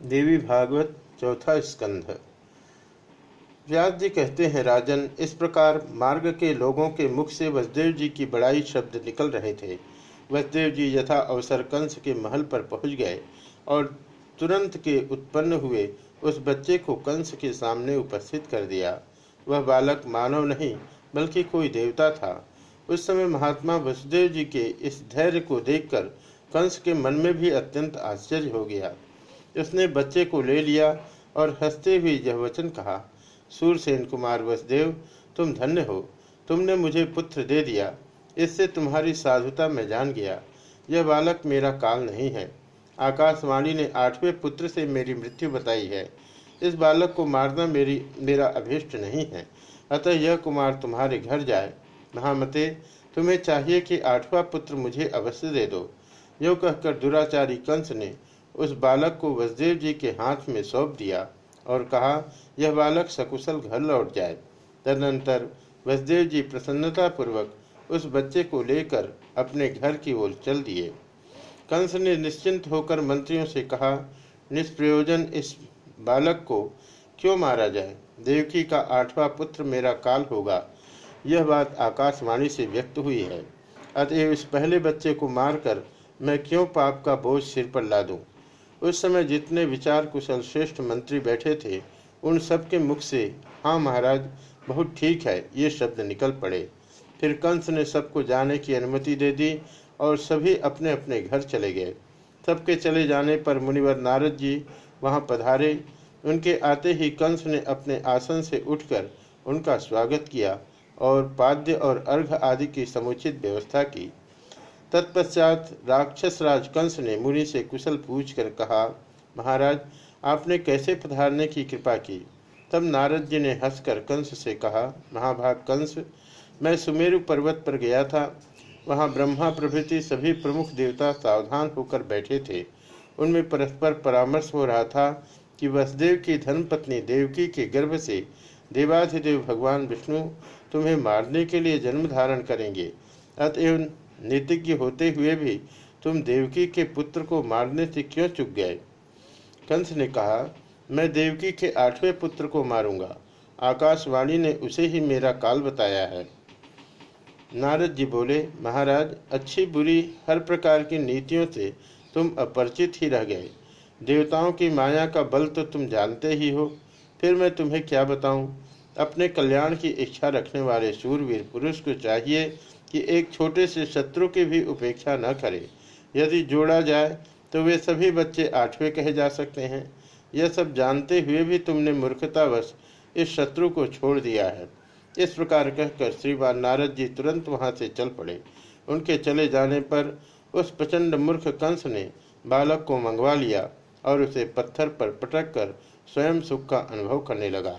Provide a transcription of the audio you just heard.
देवी भागवत चौथा स्कंध। व्यास जी कहते हैं, राजन, इस प्रकार मार्ग के लोगों के मुख से वसुदेव जी की बड़ाई शब्द निकल रहे थे। वसुदेव जी यथा अवसर कंस के महल पर पहुँच गए और तुरंत के उत्पन्न हुए उस बच्चे को कंस के सामने उपस्थित कर दिया। वह बालक मानव नहीं, बल्कि कोई देवता था। उस समय महात्मा वसुदेव जी के इस धैर्य को देखकर कंस के मन में भी अत्यंत आश्चर्य हो गया। उसने बच्चे को ले लिया और हँसते हुए यह वचन कहा सूरसेन कुमार वसुदेव, तुम धन्य हो। तुमने मुझे पुत्र दे दिया। इससे तुम्हारी साधुता मैं जान गया। यह बालक मेरा काल नहीं है। आकाशवाणी ने आठवें पुत्र से मेरी मृत्यु बताई है। इस बालक को मारना मेरी, मेरा अभीष्ट नहीं है। अतः यह कुमार तुम्हारे घर जाए। महामते, तुम्हें चाहिए कि आठवां पुत्र मुझे अवश्य दे दो। यो कहकर दुराचारी कंस ने उस बालक को वसुदेव जी के हाथ में सौंप दिया और कहा, यह बालक सकुशल घर लौट जाए। तदनंतर वसुदेव जी प्रसन्नतापूर्वक उस बच्चे को लेकर अपने घर की ओर चल दिए। कंस ने निश्चिंत होकर मंत्रियों से कहा, निष्प्रयोजन इस बालक को क्यों मारा जाए? देवकी का आठवां पुत्र मेरा काल होगा। यह बात आकाशवाणी से व्यक्त हुई है। अतएव इस पहले बच्चे को मारकर मैं क्यों पाप का बोझ सिर पर ला दूँ? उस समय जितने विचार कुशल श्रेष्ठ मंत्री बैठे थे, उन सबके मुख से हाँ महाराज, बहुत ठीक है, ये शब्द निकल पड़े। फिर कंस ने सबको जाने की अनुमति दे दी और सभी अपने अपने घर चले गए। सबके चले जाने पर मुनिवर नारद जी वहाँ पधारे। उनके आते ही कंस ने अपने आसन से उठकर उनका स्वागत किया और पाद्य और अर्घ आदि की समुचित व्यवस्था की। तत्पश्चात राक्षस राज कंस ने मुनि से कुशल पूछकर कहा, महाराज, आपने कैसे पधारने की कृपा की? तब नारद जी ने हंसकर कंस से कहा, महाभाग कंस, मैं सुमेरु पर्वत पर गया था। वहाँ ब्रह्मा प्रभृति सभी प्रमुख देवता सावधान होकर बैठे थे। उनमें परस्पर परामर्श हो रहा था कि वसुदेव की धर्मपत्नी देवकी के गर्भ से देवाधिदेव भगवान विष्णु तुम्हें मारने के लिए जन्म धारण करेंगे। अतएव नीतिज्ञ होते हुए भी तुम देवकी के पुत्र को मारने से क्यों चुक गए? कंस ने कहा, मैं देवकी के आठवें पुत्र को मारूँगा। आकाशवाणी ने उसे ही मेरा काल बताया है। नारद जी बोले, महाराज, अच्छी बुरी हर प्रकार की नीतियों से तुम अपरिचित ही रह गए। देवताओं की माया का बल तो तुम जानते ही हो। फिर मैं तुम्हें क्या बताऊँ? अपने कल्याण की इच्छा रखने वाले सूरवीर पुरुष को चाहिए कि एक छोटे से शत्रु की भी उपेक्षा न करे। यदि जोड़ा जाए तो वे सभी बच्चे आठवें कहे जा सकते हैं। यह सब जानते हुए भी तुमने मूर्खतावश इस शत्रु को छोड़ दिया है। इस प्रकार कहकर श्रीमान नारद जी तुरंत वहाँ से चल पड़े। उनके चले जाने पर उस प्रचंड मूर्ख कंस ने बालक को मंगवा लिया और उसे पत्थर पर पटक कर स्वयं सुख का अनुभव करने लगा।